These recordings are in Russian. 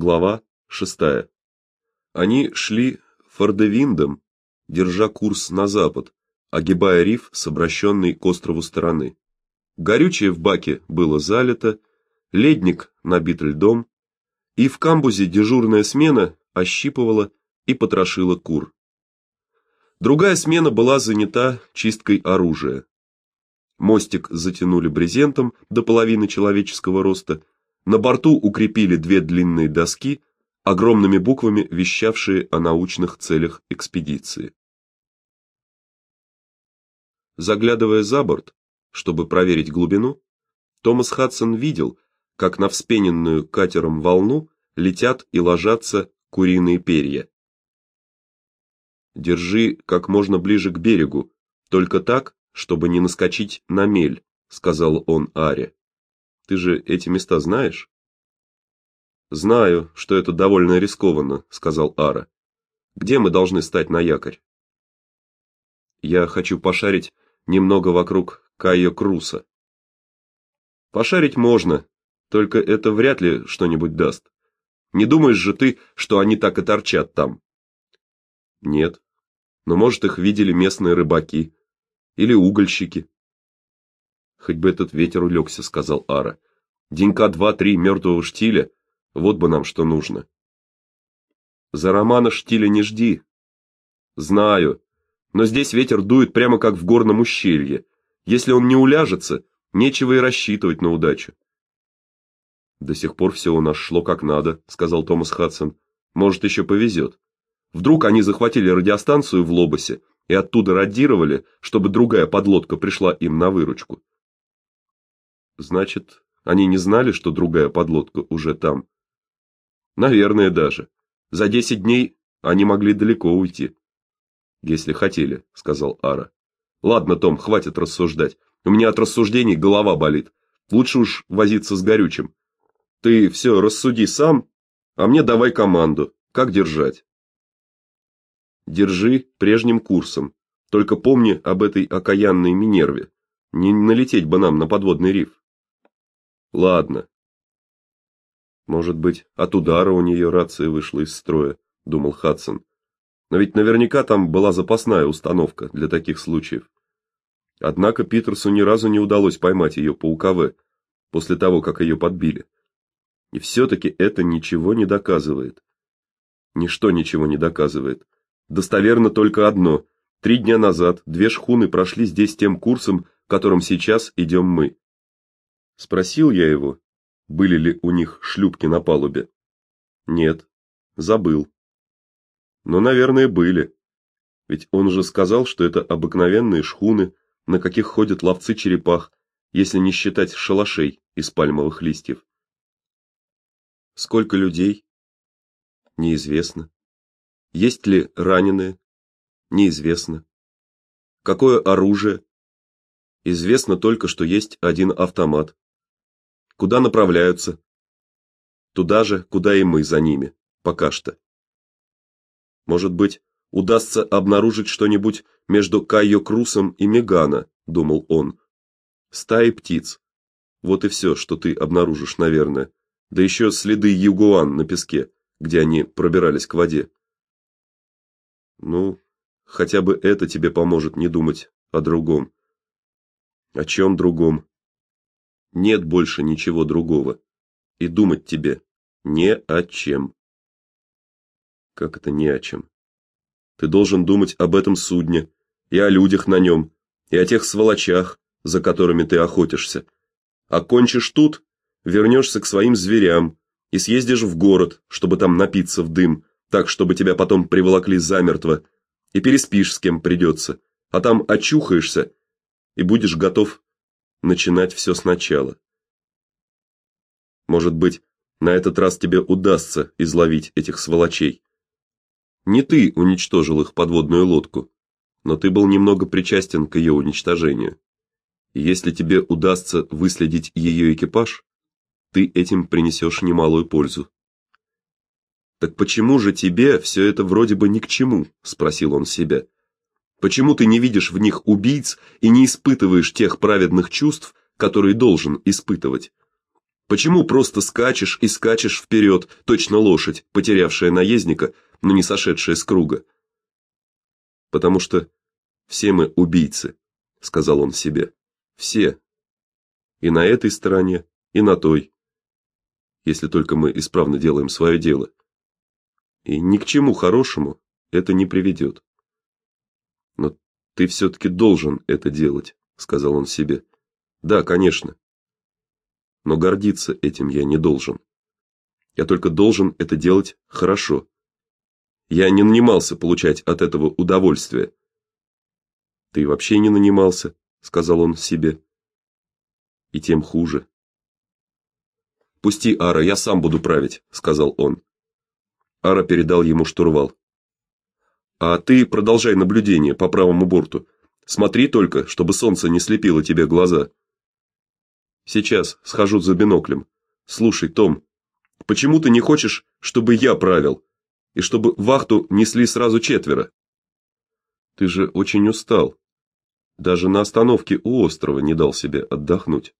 Глава 6. Они шли фордевиндом, держа курс на запад, огибая риф с обращенной к острову стороны. Горючее в баке было залито, ледник набит льдом, и в камбузе дежурная смена ощипывала и потрошила кур. Другая смена была занята чисткой оружия. Мостик затянули брезентом до половины человеческого роста на борту укрепили две длинные доски, огромными буквами вещавшие о научных целях экспедиции. Заглядывая за борт, чтобы проверить глубину, Томас Хадсон видел, как на вспененную катером волну летят и ложатся куриные перья. Держи как можно ближе к берегу, только так, чтобы не наскочить на мель, сказал он Аре. Ты же эти места знаешь? Знаю, что это довольно рискованно, сказал Ара. Где мы должны стать на якорь? Я хочу пошарить немного вокруг Кайо Круса. Пошарить можно, только это вряд ли что-нибудь даст. Не думаешь же ты, что они так и торчат там? Нет. Но может их видели местные рыбаки или угольщики. Хоть бы этот ветер улегся», — сказал Ара. Денька два-три мертвого штиля, вот бы нам что нужно. За романа штиля не жди. Знаю, но здесь ветер дует прямо как в горном ущелье. Если он не уляжется, нечего и рассчитывать на удачу. До сих пор все у нас шло как надо, сказал Томас Хадсон. Может, еще повезет. Вдруг они захватили радиостанцию в Лобосе и оттуда радировали, чтобы другая подлодка пришла им на выручку. Значит, они не знали, что другая подлодка уже там. Наверное, даже. За десять дней они могли далеко уйти. Если хотели, сказал Ара. Ладно, Том, хватит рассуждать. У меня от рассуждений голова болит. Лучше уж возиться с горючим. Ты все рассуди сам, а мне давай команду, как держать. Держи прежним курсом. Только помни об этой окаянной Минерве. Не налететь бы нам на подводный риф. Ладно. Может быть, от удара у нее рация вышла из строя, думал Хадсон. Но ведь наверняка там была запасная установка для таких случаев. Однако Питерсу ни разу не удалось поймать ее по УКВ после того, как ее подбили. И все таки это ничего не доказывает. Ничто ничего не доказывает. Достоверно только одно: три дня назад две шхуны прошли здесь тем курсом, которым сейчас идем мы. Спросил я его, были ли у них шлюпки на палубе. Нет, забыл. Но, наверное, были. Ведь он же сказал, что это обыкновенные шхуны, на каких ходят ловцы черепах, если не считать шалашей из пальмовых листьев. Сколько людей? Неизвестно. Есть ли раненые? Неизвестно. Какое оружие? Известно только, что есть один автомат. Куда направляются? Туда же, куда и мы за ними, пока что. Может быть, удастся обнаружить что-нибудь между Кайо Крусом и Мегана, думал он. Стаи птиц. Вот и все, что ты обнаружишь, наверное. Да еще следы ягуан на песке, где они пробирались к воде. Ну, хотя бы это тебе поможет не думать о другом. О чем другом? Нет больше ничего другого. И думать тебе не о чем. Как это не о чем? Ты должен думать об этом судне, и о людях на нем, и о тех сволочах, за которыми ты охотишься. Окончишь тут, вернешься к своим зверям и съездишь в город, чтобы там напиться в дым, так чтобы тебя потом приволокли замертво, и переспишь с кем придется, а там очухаешься и будешь готов начинать все сначала. Может быть, на этот раз тебе удастся изловить этих сволочей. Не ты уничтожил их подводную лодку, но ты был немного причастен к ее уничтожению. И если тебе удастся выследить ее экипаж, ты этим принесешь немалую пользу. Так почему же тебе все это вроде бы ни к чему, спросил он себя. Почему ты не видишь в них убийц и не испытываешь тех праведных чувств, которые должен испытывать? Почему просто скачешь и скачешь вперед, точно лошадь, потерявшая наездника, но не сошедшая с круга? Потому что все мы убийцы, сказал он себе. Все. И на этой стороне, и на той. Если только мы исправно делаем свое дело. И ни к чему хорошему это не приведет. Ты все таки должен это делать, сказал он себе. Да, конечно. Но гордиться этим я не должен. Я только должен это делать хорошо. Я не нанимался получать от этого удовольствие. Ты вообще не нанимался, сказал он себе. И тем хуже. Пусти, Ара, я сам буду править, сказал он. Ара передал ему штурвал. А ты продолжай наблюдение по правому борту. Смотри только, чтобы солнце не слепило тебе глаза. Сейчас схожу за биноклем. Слушай, Том, почему ты не хочешь, чтобы я правил и чтобы вахту несли сразу четверо? Ты же очень устал. Даже на остановке у острова не дал себе отдохнуть.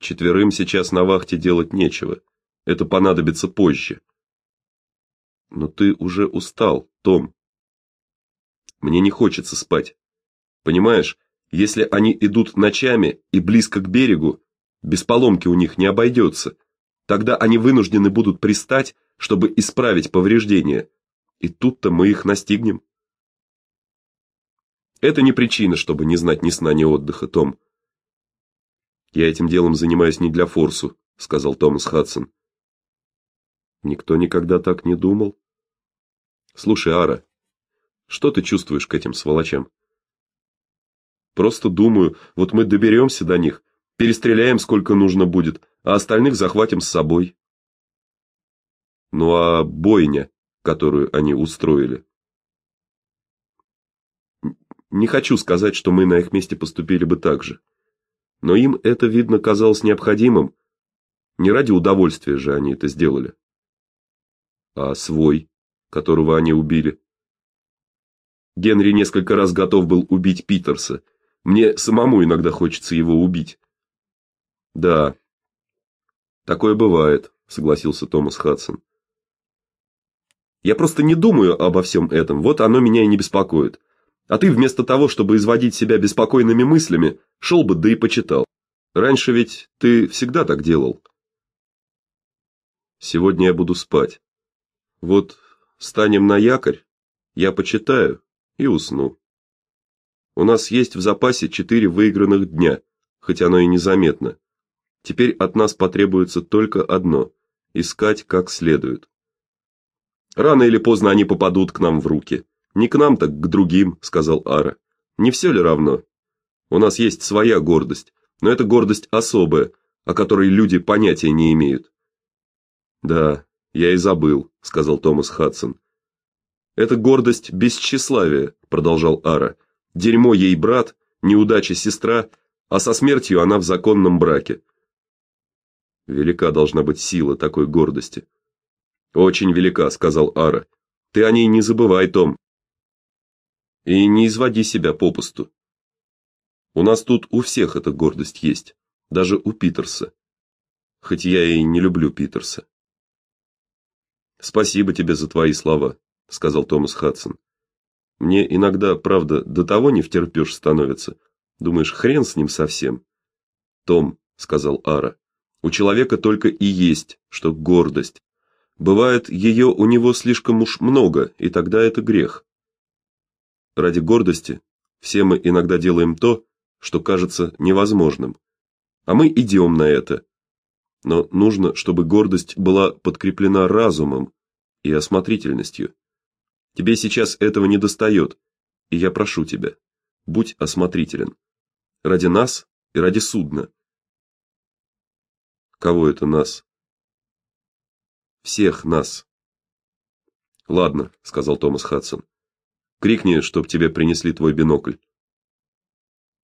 Четверым сейчас на вахте делать нечего. Это понадобится позже. Но ты уже устал, Том. Мне не хочется спать. Понимаешь, если они идут ночами и близко к берегу, без поломки у них не обойдется. Тогда они вынуждены будут пристать, чтобы исправить повреждения. И тут-то мы их настигнем. Это не причина, чтобы не знать ни сна, ни отдыха, Том. Я этим делом занимаюсь не для форсу, сказал Томас Хадсон. Никто никогда так не думал. Слушай, Ара, что ты чувствуешь к этим сволочам? Просто думаю, вот мы доберемся до них, перестреляем сколько нужно будет, а остальных захватим с собой. Ну а бойня, которую они устроили. Не хочу сказать, что мы на их месте поступили бы так же. Но им это видно казалось необходимым. Не ради удовольствия же они это сделали. А свой, которого они убили. Генри несколько раз готов был убить Питерса, мне самому иногда хочется его убить. Да. Такое бывает, согласился Томас Хадсон. Я просто не думаю обо всем этом. Вот оно меня и не беспокоит. А ты вместо того, чтобы изводить себя беспокойными мыслями, шел бы да и почитал. Раньше ведь ты всегда так делал. Сегодня я буду спать. Вот станем на якорь, я почитаю и усну. У нас есть в запасе четыре выигранных дня, хоть оно и незаметно. Теперь от нас потребуется только одно искать как следует. Рано или поздно они попадут к нам в руки. Не к нам, так к другим, сказал Ара. Не все ли равно? У нас есть своя гордость, но это гордость особая, о которой люди понятия не имеют. Да, я и забыл, сказал Томас Хадсон. Это гордость без продолжал Ара. Дерьмо ей брат, неудача сестра, а со смертью она в законном браке. Велика должна быть сила такой гордости. Очень велика, сказал Ара. Ты о ней не забывай, Том. И не изводи себя попусту. У нас тут у всех эта гордость есть, даже у Питерса. Хоть я и не люблю Питерса. Спасибо тебе за твои слова, сказал Томас Хадсон. Мне иногда, правда, до того не втерпёшь становится. Думаешь, хрен с ним совсем. Том, сказал Ара. У человека только и есть, что гордость. Бывает, её у него слишком уж много, и тогда это грех. Ради гордости все мы иногда делаем то, что кажется невозможным. А мы идем на это. Но нужно, чтобы гордость была подкреплена разумом и осмотрительностью. Тебе сейчас этого не достает, и я прошу тебя, будь осмотрителен. Ради нас и ради судна. Кого это нас? Всех нас. Ладно, сказал Томас Хадсон. Крикни, чтоб тебе принесли твой бинокль.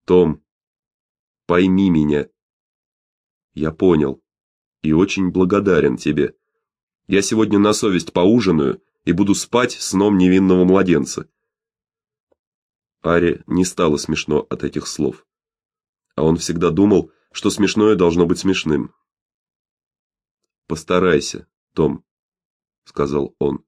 Том, пойми меня. Я понял и очень благодарен тебе. Я сегодня на совесть поужинаю и буду спать сном невинного младенца. Аре не стало смешно от этих слов. А он всегда думал, что смешное должно быть смешным. Постарайся, Том, сказал он.